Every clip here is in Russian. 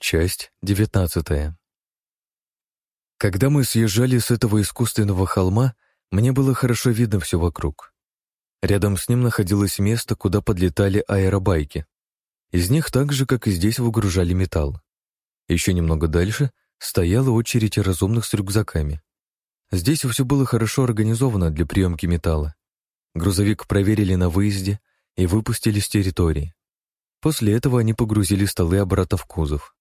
Часть девятнадцатая. Когда мы съезжали с этого искусственного холма, мне было хорошо видно все вокруг. Рядом с ним находилось место, куда подлетали аэробайки. Из них так же, как и здесь, выгружали металл. Еще немного дальше стояла очередь разумных с рюкзаками. Здесь все было хорошо организовано для приемки металла. Грузовик проверили на выезде и выпустили с территории. После этого они погрузили столы обратно в кузов.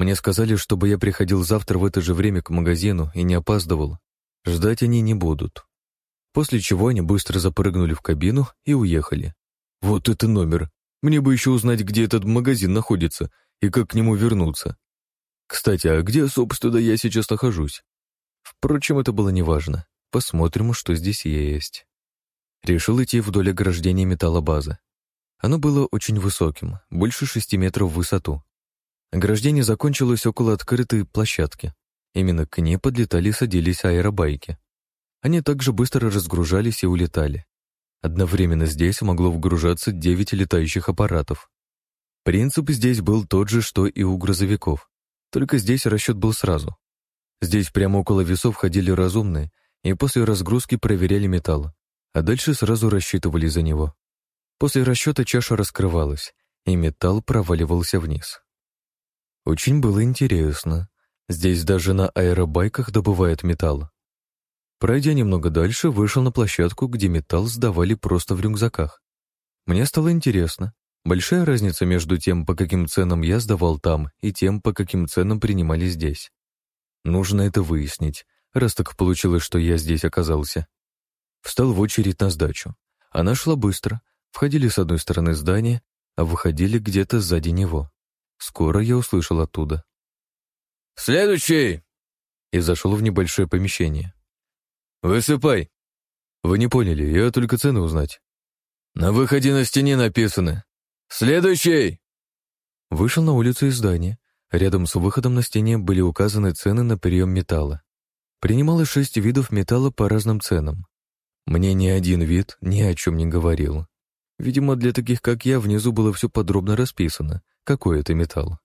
Мне сказали, чтобы я приходил завтра в это же время к магазину и не опаздывал. Ждать они не будут. После чего они быстро запрыгнули в кабину и уехали. Вот это номер. Мне бы еще узнать, где этот магазин находится и как к нему вернуться. Кстати, а где, собственно, я сейчас нахожусь? Впрочем, это было неважно. Посмотрим, что здесь есть. Решил идти вдоль ограждения металлобазы. Оно было очень высоким, больше шести метров в высоту. Ограждение закончилось около открытой площадки. Именно к ней подлетали и садились аэробайки. Они также быстро разгружались и улетали. Одновременно здесь могло вгружаться девять летающих аппаратов. Принцип здесь был тот же, что и у грузовиков. Только здесь расчет был сразу. Здесь прямо около весов ходили разумные и после разгрузки проверяли металл, а дальше сразу рассчитывали за него. После расчета чаша раскрывалась, и металл проваливался вниз. Очень было интересно. Здесь даже на аэробайках добывают металл. Пройдя немного дальше, вышел на площадку, где металл сдавали просто в рюкзаках. Мне стало интересно, большая разница между тем, по каким ценам я сдавал там, и тем, по каким ценам принимали здесь. Нужно это выяснить, раз так получилось, что я здесь оказался. Встал в очередь на сдачу. Она шла быстро. Входили с одной стороны здания, а выходили где-то сзади него. Скоро я услышал оттуда. «Следующий!» И зашел в небольшое помещение. «Высыпай!» «Вы не поняли, я только цены узнать». «На выходе на стене написано. Следующий!» Вышел на улицу из здания. Рядом с выходом на стене были указаны цены на прием металла. Принималось шесть видов металла по разным ценам. Мне ни один вид ни о чем не говорил. Видимо, для таких, как я, внизу было все подробно расписано, какой это металл.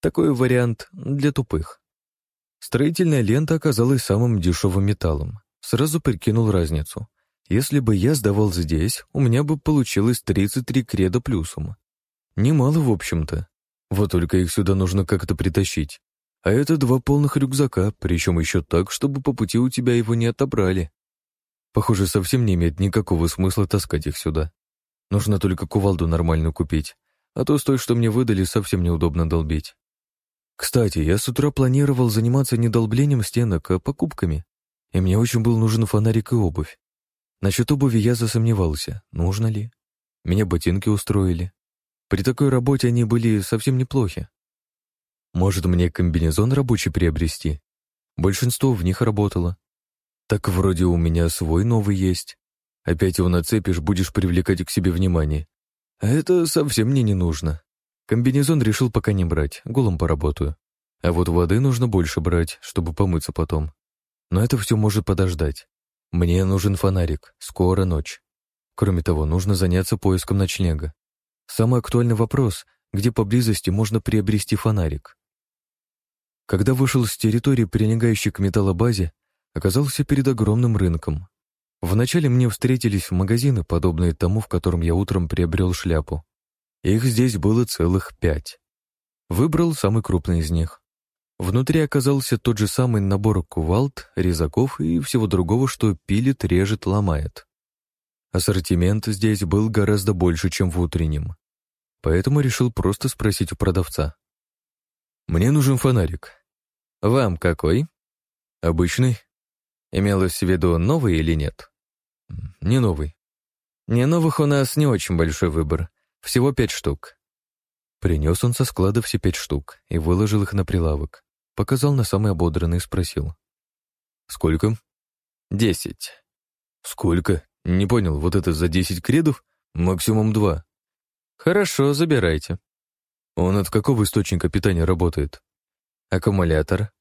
Такой вариант для тупых. Строительная лента оказалась самым дешевым металлом. Сразу прикинул разницу. Если бы я сдавал здесь, у меня бы получилось 33 креда плюсом. Немало, в общем-то. Вот только их сюда нужно как-то притащить. А это два полных рюкзака, причем еще так, чтобы по пути у тебя его не отобрали. Похоже, совсем не имеет никакого смысла таскать их сюда. Нужно только кувалду нормальную купить, а то с той, что мне выдали, совсем неудобно долбить. Кстати, я с утра планировал заниматься не долблением стенок, а покупками, и мне очень был нужен фонарик и обувь. Насчет обуви я засомневался, нужно ли. Меня ботинки устроили. При такой работе они были совсем неплохи. Может, мне комбинезон рабочий приобрести? Большинство в них работало. Так вроде у меня свой новый есть. Опять его нацепишь, будешь привлекать к себе внимание. Это совсем мне не нужно. Комбинезон решил пока не брать, голым поработаю. А вот воды нужно больше брать, чтобы помыться потом. Но это все может подождать. Мне нужен фонарик, скоро ночь. Кроме того, нужно заняться поиском ночлега. Самый актуальный вопрос, где поблизости можно приобрести фонарик. Когда вышел с территории, прилегающей к металлобазе, оказался перед огромным рынком. Вначале мне встретились магазины, подобные тому, в котором я утром приобрел шляпу. Их здесь было целых пять. Выбрал самый крупный из них. Внутри оказался тот же самый набор кувалд, резаков и всего другого, что пилит, режет, ломает. Ассортимент здесь был гораздо больше, чем в утреннем. Поэтому решил просто спросить у продавца. «Мне нужен фонарик». «Вам какой?» «Обычный». Имелось в виду новый или нет? Не новый. Не новых у нас не очень большой выбор. Всего пять штук. Принес он со склада все пять штук и выложил их на прилавок. Показал на самый ободранный и спросил. «Сколько?» «Десять». «Сколько? Не понял, вот это за десять кредов? Максимум два». «Хорошо, забирайте». «Он от какого источника питания работает?» «Аккумулятор».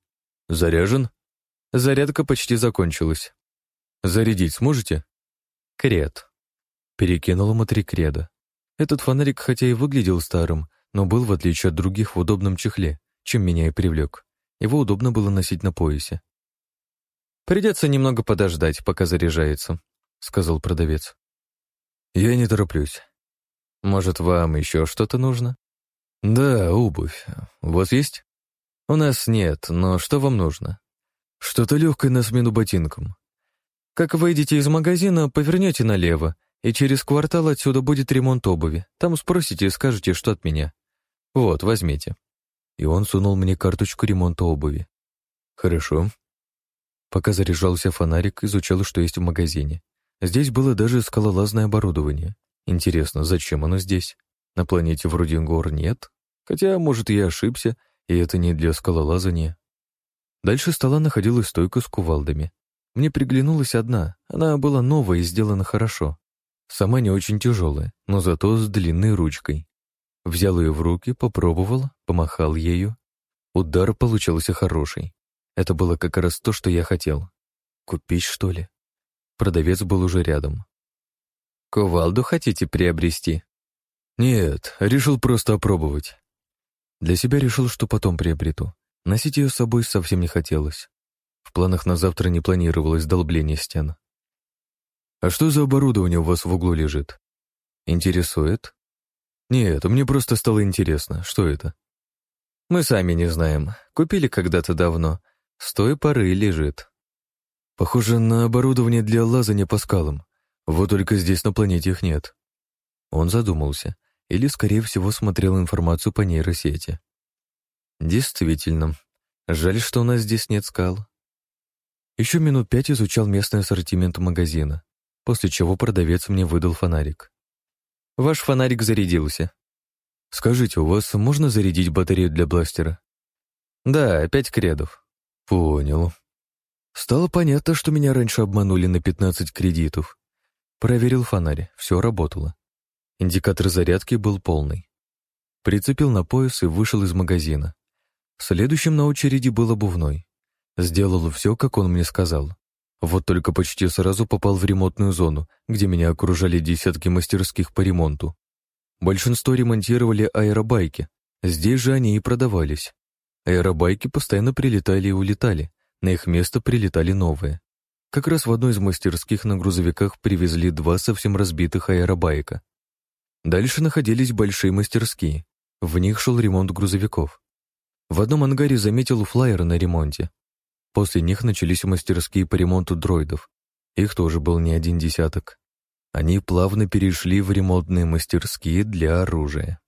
«Заряжен?» Зарядка почти закончилась. Зарядить сможете? Кред. Перекинул ему три креда. Этот фонарик хотя и выглядел старым, но был, в отличие от других, в удобном чехле, чем меня и привлек. Его удобно было носить на поясе. «Придется немного подождать, пока заряжается», — сказал продавец. «Я не тороплюсь. Может, вам еще что-то нужно?» «Да, обувь. У вас есть?» «У нас нет, но что вам нужно?» «Что-то легкое на смену ботинкам. Как выйдете из магазина, повернете налево, и через квартал отсюда будет ремонт обуви. Там спросите и скажете, что от меня. Вот, возьмите». И он сунул мне карточку ремонта обуви. «Хорошо». Пока заряжался фонарик, изучал, что есть в магазине. Здесь было даже скалолазное оборудование. Интересно, зачем оно здесь? На планете вроде гор нет? Хотя, может, я ошибся, и это не для скалолазания. Дальше стола находилась стойка с кувалдами. Мне приглянулась одна, она была новая и сделана хорошо. Сама не очень тяжелая, но зато с длинной ручкой. Взял ее в руки, попробовал, помахал ею. Удар получился хороший. Это было как раз то, что я хотел. Купить, что ли? Продавец был уже рядом. «Кувалду хотите приобрести?» «Нет, решил просто опробовать». Для себя решил, что потом приобрету. Носить ее с собой совсем не хотелось. В планах на завтра не планировалось долбление стен. «А что за оборудование у вас в углу лежит?» «Интересует?» «Нет, мне просто стало интересно, что это?» «Мы сами не знаем. Купили когда-то давно. С той поры лежит». «Похоже на оборудование для лазания по скалам. Вот только здесь на планете их нет». Он задумался, или, скорее всего, смотрел информацию по нейросети. «Действительно. Жаль, что у нас здесь нет скал». Еще минут пять изучал местный ассортимент магазина, после чего продавец мне выдал фонарик. Ваш фонарик зарядился. Скажите, у вас можно зарядить батарею для бластера? Да, пять кредов. Понял. Стало понятно, что меня раньше обманули на 15 кредитов. Проверил фонарь, все работало. Индикатор зарядки был полный. Прицепил на пояс и вышел из магазина. Следующим на очереди был обувной. Сделал все, как он мне сказал. Вот только почти сразу попал в ремонтную зону, где меня окружали десятки мастерских по ремонту. Большинство ремонтировали аэробайки, здесь же они и продавались. Аэробайки постоянно прилетали и улетали, на их место прилетали новые. Как раз в одной из мастерских на грузовиках привезли два совсем разбитых аэробайка. Дальше находились большие мастерские, в них шел ремонт грузовиков. В одном ангаре заметил флайер на ремонте. После них начались мастерские по ремонту дроидов. Их тоже был не один десяток. Они плавно перешли в ремонтные мастерские для оружия.